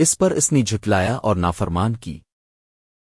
اس پر اس نے جھٹلایا اور نافرمان کی۔